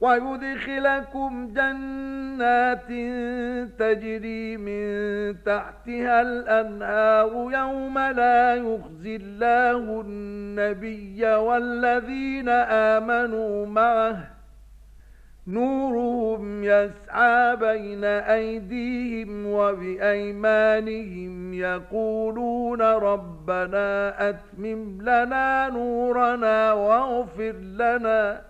ويدخلكم جنات تجري من تحتها الأنهار يوم لا يخزي الله النبي والذين آمنوا معه نورهم يسعى بين أيديهم وبأيمانهم يقولون ربنا أتمم لنا نورنا واغفر لنا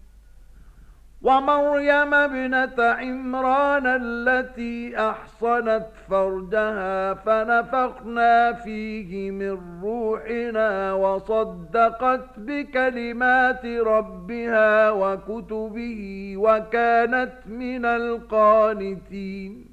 ومريم ابنة عمران التي أحصنت فرجها فنفقنا فيه من روحنا وصدقت بكلمات ربها وكتبه وكانت من القانتين.